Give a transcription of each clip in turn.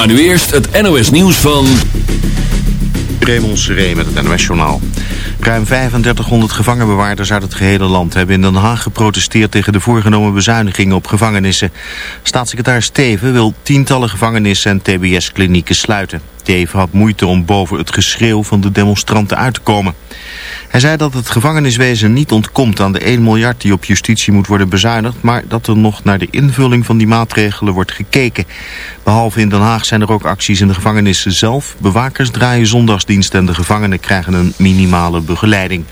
Maar nu eerst het NOS nieuws van... Raymond Seré met het NOS-journaal. Ruim 3500 gevangenbewaarders uit het gehele land hebben in Den Haag geprotesteerd tegen de voorgenomen bezuinigingen op gevangenissen. Staatssecretaris Steven wil tientallen gevangenissen en tbs-klinieken sluiten. Teven had moeite om boven het geschreeuw van de demonstranten uit te komen. Hij zei dat het gevangeniswezen niet ontkomt aan de 1 miljard die op justitie moet worden bezuinigd, maar dat er nog naar de invulling van die maatregelen wordt gekeken. Behalve in Den Haag zijn er ook acties in de gevangenissen zelf. Bewakers draaien zondagsdienst en de gevangenen krijgen een minimale begeleiding.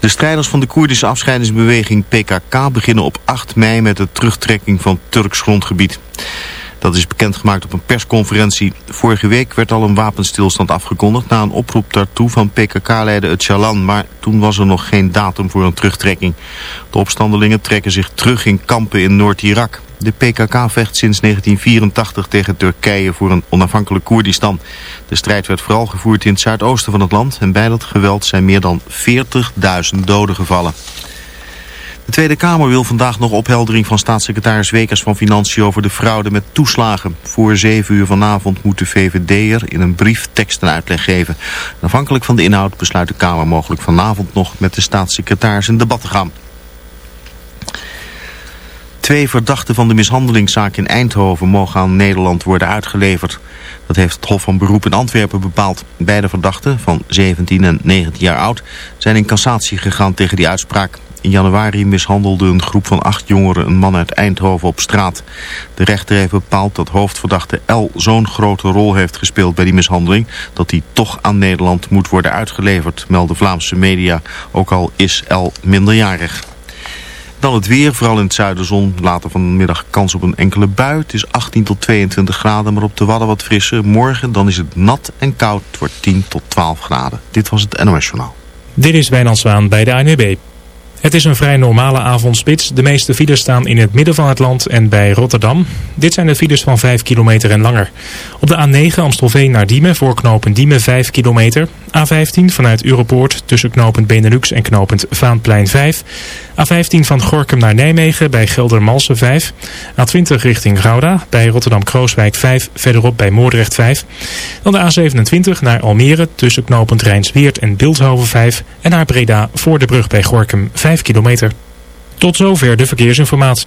De strijders van de Koerdische afscheidingsbeweging PKK beginnen op 8 mei met de terugtrekking van Turks grondgebied. Dat is bekendgemaakt op een persconferentie. Vorige week werd al een wapenstilstand afgekondigd na een oproep daartoe van PKK-leider Öcalan. Maar toen was er nog geen datum voor een terugtrekking. De opstandelingen trekken zich terug in kampen in Noord-Irak. De PKK vecht sinds 1984 tegen Turkije voor een onafhankelijk Koerdistan. De strijd werd vooral gevoerd in het zuidoosten van het land en bij dat geweld zijn meer dan 40.000 doden gevallen. De Tweede Kamer wil vandaag nog opheldering van staatssecretaris Wekers van Financiën over de fraude met toeslagen. Voor zeven uur vanavond moet de VVD'er in een brief tekst en uitleg geven. afhankelijk van de inhoud besluit de Kamer mogelijk vanavond nog met de staatssecretaris in debat te gaan. Twee verdachten van de mishandelingszaak in Eindhoven mogen aan Nederland worden uitgeleverd. Dat heeft het Hof van Beroep in Antwerpen bepaald. Beide verdachten, van 17 en 19 jaar oud, zijn in cassatie gegaan tegen die uitspraak. In januari mishandelde een groep van acht jongeren een man uit Eindhoven op straat. De rechter heeft bepaald dat hoofdverdachte L zo'n grote rol heeft gespeeld bij die mishandeling... dat hij toch aan Nederland moet worden uitgeleverd, melden Vlaamse media. Ook al is L minderjarig. Dan het weer, vooral in het zuiden zon. Later vanmiddag kans op een enkele bui. Het is 18 tot 22 graden, maar op de Wadden wat frisser. Morgen dan is het nat en koud. Het wordt 10 tot 12 graden. Dit was het NOS Journaal. Dit is Wijnand Zwaan bij de ANWB. Het is een vrij normale avondspits. De meeste files staan in het midden van het land en bij Rotterdam. Dit zijn de files van 5 kilometer en langer. Op de A9 Amstelveen naar Diemen voor knooppunt Diemen 5 kilometer. A15 vanuit Europoort tussen knooppunt Benelux en knooppunt Vaanplein 5. A15 van Gorkum naar Nijmegen bij Geldermalsen 5. A20 richting Gouda bij Rotterdam-Krooswijk 5. Verderop bij Moordrecht 5. Dan de A27 naar Almere tussen knooppunt Rijnsweert en Beeldhoven 5. En naar Breda voor de brug bij Gorkum 5 kilometer. Tot zover de verkeersinformatie.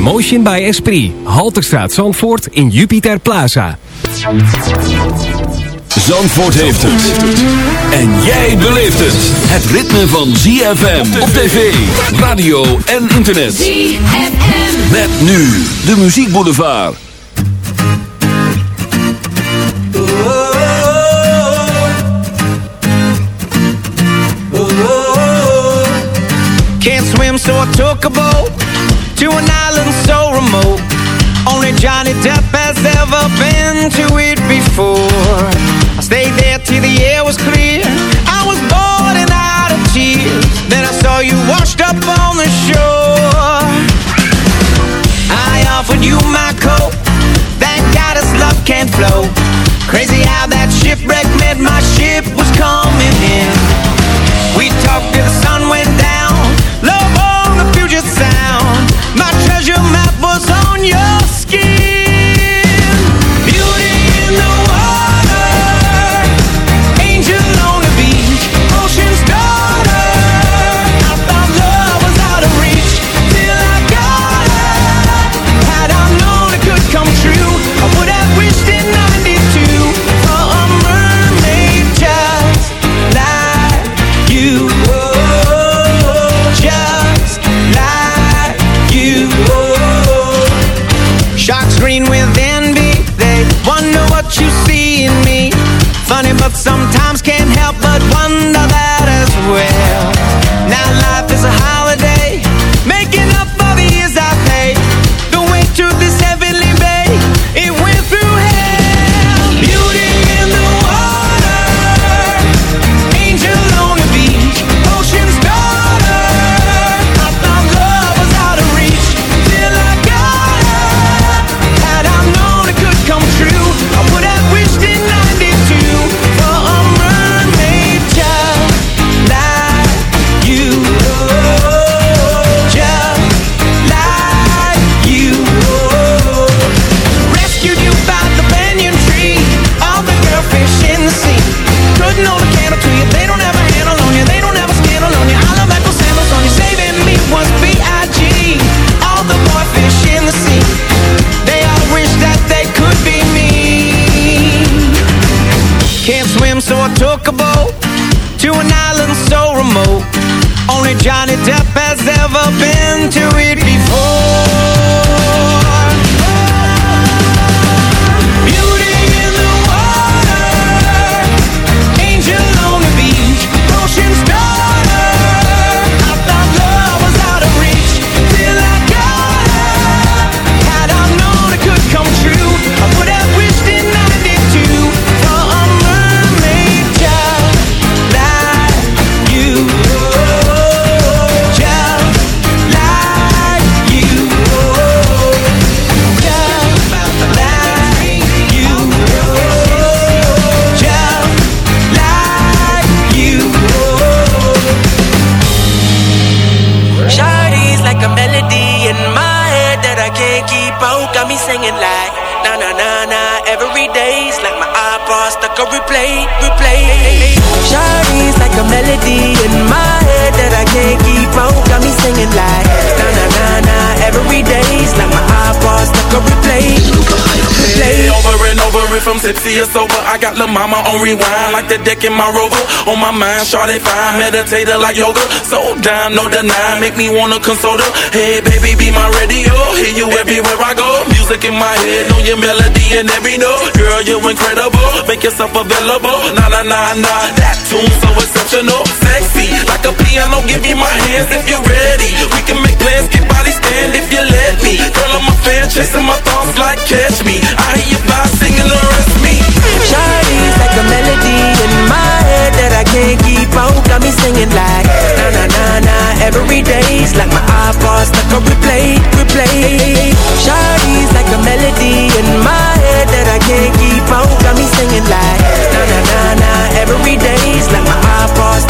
Motion by Esprit. Halterstraat Zandvoort in Jupiter Plaza. Zandvoort heeft het. En jij beleeft het. Het ritme van ZFM op tv, radio en internet. ZFM. Met nu de muziekboulevard. Can't swim, so I took a boat to an island so remote. Only Johnny Depp has ever been to it before. I stayed there till the air was clear. I was bored and out of tears. Then I saw you washed up on the shore. I offered you my coat. Thank God his love can't flow. Crazy how that shipwreck meant my ship was coming in. We talked till the sun went down. Tipsy or sober I got La Mama on rewind like the deck in my rover. On my mind, Charlotte fine, meditator like yoga. So down, no deny, make me wanna console her. Hey baby, be my radio, hear you everywhere I go. Music in my head, know your melody and every note. Girl, you're incredible, make yourself available. Nah, nah, nah, nah, that tune so exceptional Like a piano, give me my hands if you're ready We can make plans, get body stand if you let me Girl, I'm a fan, chasing my thoughts like catch me I hear you by singing the rest me Shawty's like a melody in my head that I can't keep out. Got me singing like na na na na every day's like my iPod stuck on replay, replay. Shawty's like a melody in my head that I can't keep out. Got me singing like na na na na every day's like my iPod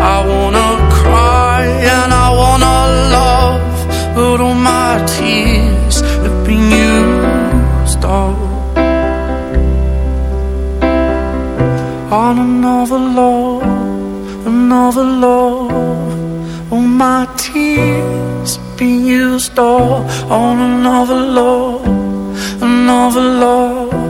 Another to fall On another love, an other love.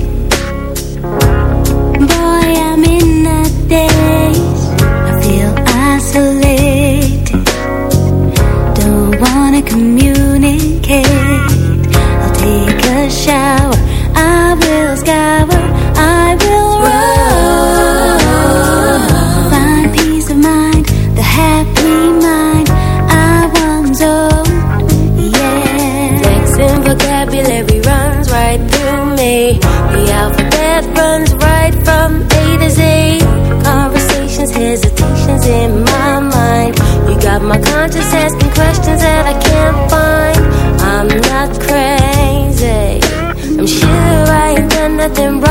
nothing wrong.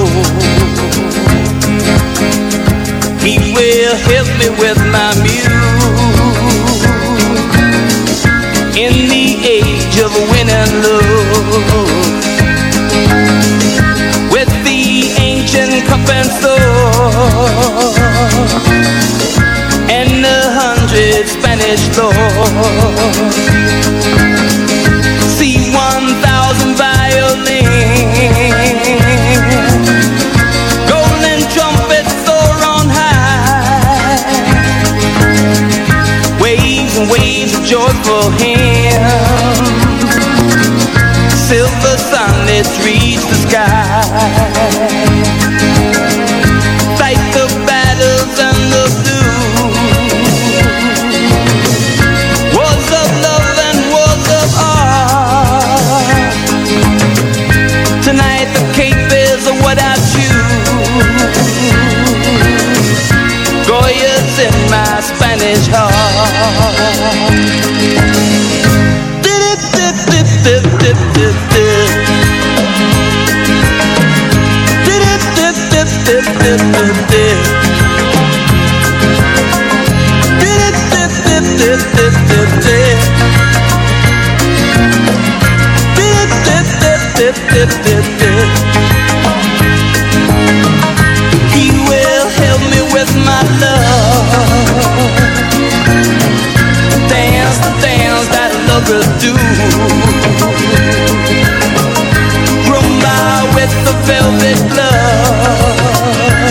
Hundred Spanish. See one thousand violins, golden trumpets soar on high, waves and waves of joyful hymns. Silver sunlets reach the sky. Spanish heart. He will help me with my love. Dance the dance that lovers do. Rumba with the velvet glove.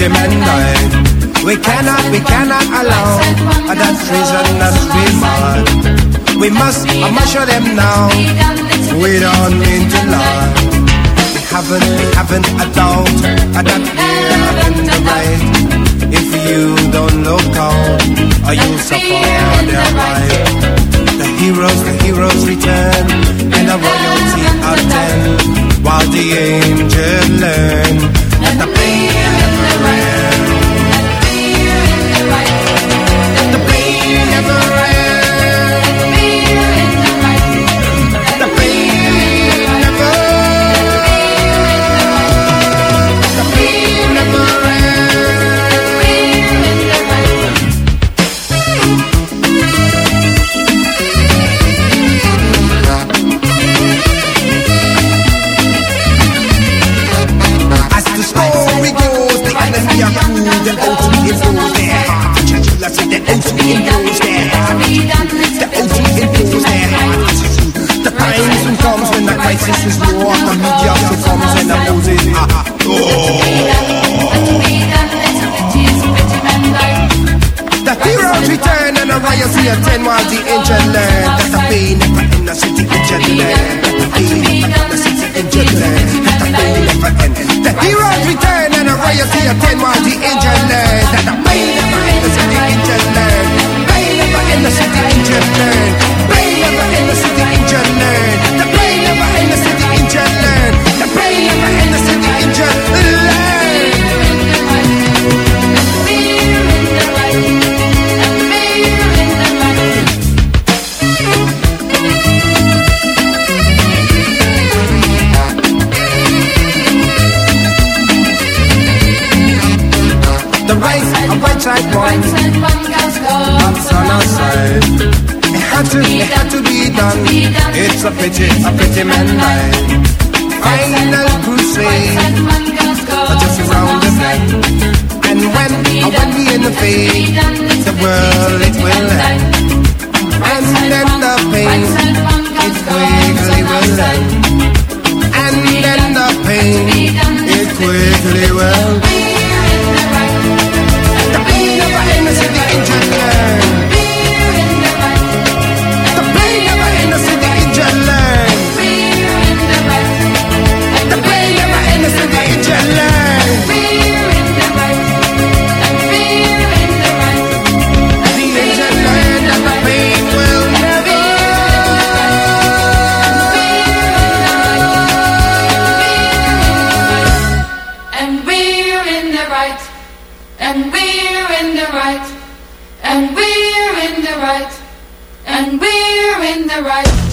Pity, a pity. We cannot, we cannot allow that treasonous remark. We must, I must show them now. We don't mean to lie. We haven't, we haven't a doubt that we're in the right. If you don't look out, or you'll suffer their right. The heroes, the heroes return, and the royalty attend, while the angels learn. Let the pain never end. Crisis is war. The media succumbs and the Moses are. Ah, ah. The heroes return and the riots we attend while the angel learn that the pain never end. The city angel learn that the pain never end. The city angel learn that the pain never end. The heroes return and the riots we attend while the angel learn that the pain never end. The city angel learn. Pain never end. The city angel learn. Pain never end. The city angel learn. To, it had to be done. It's a pity, a pity man died. Final crusade, just around the bend. And when, uh, when we in the fade, the world it will end. And then the pain, it quickly will end. And then the pain, it quickly will The pain ends in the learn. Right.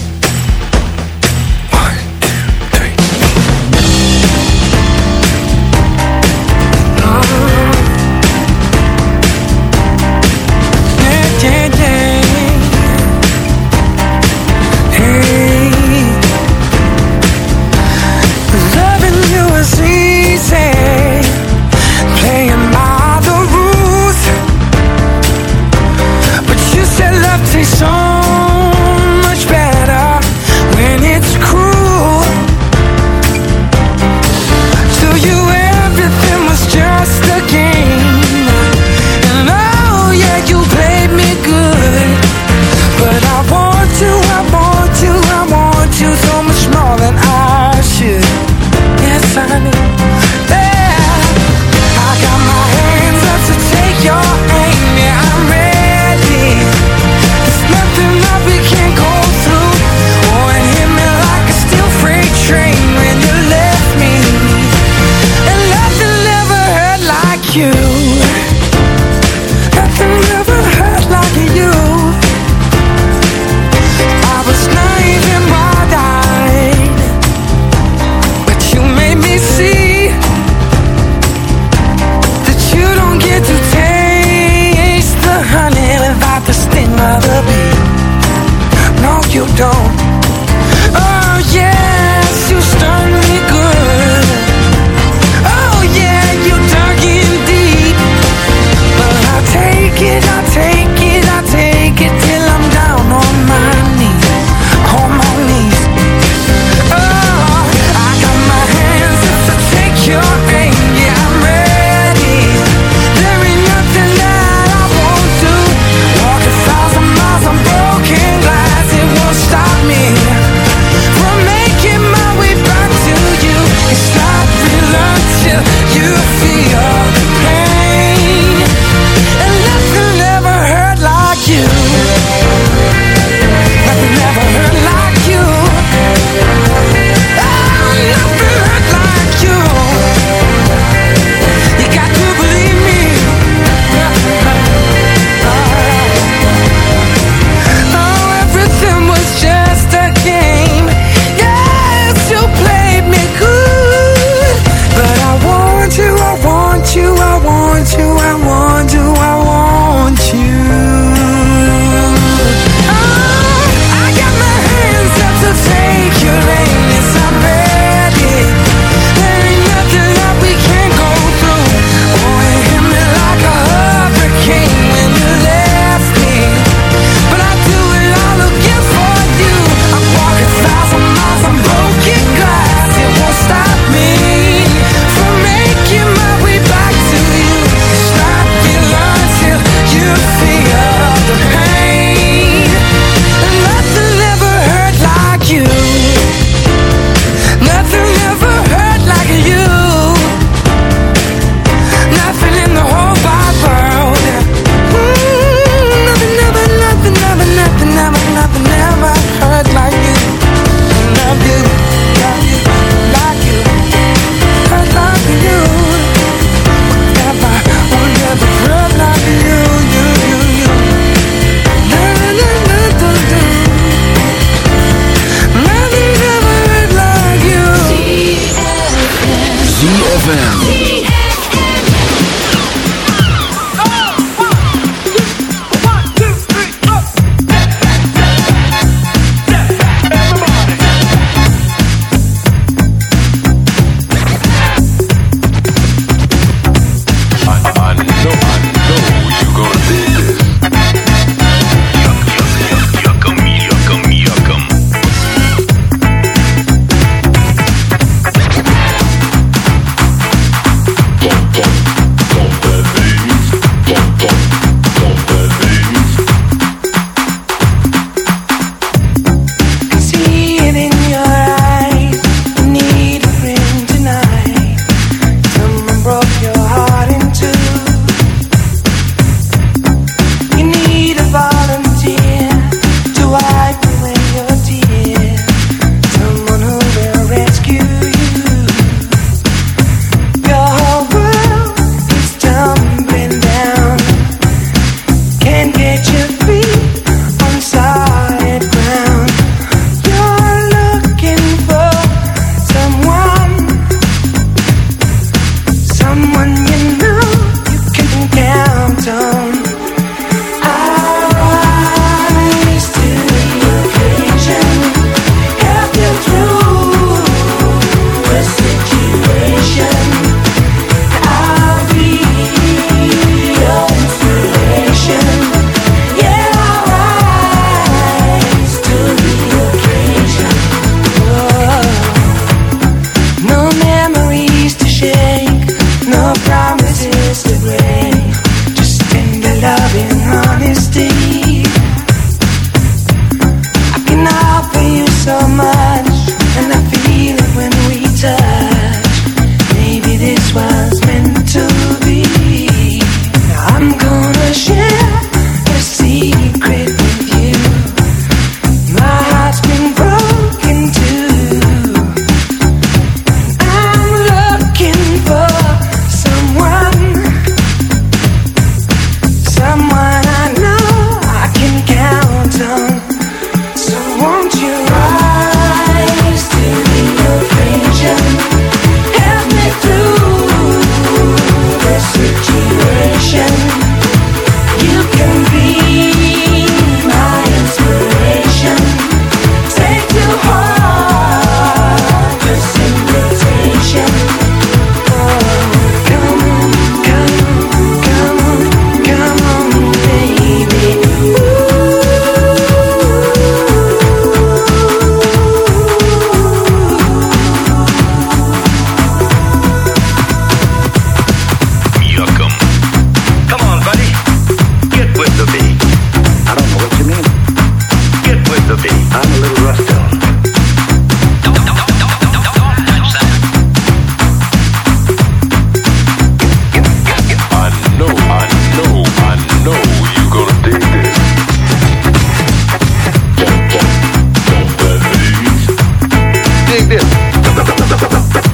dig this.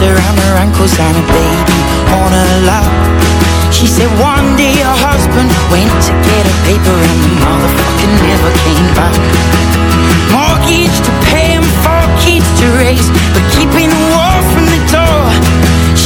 around her ankles and a baby on her lap. She said one day her husband went to get a paper and the never came back. Mortgage to pay kids to raise, but keeping the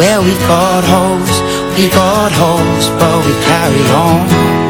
Where we've got holes, we got holes, but we carry on.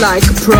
Like a pro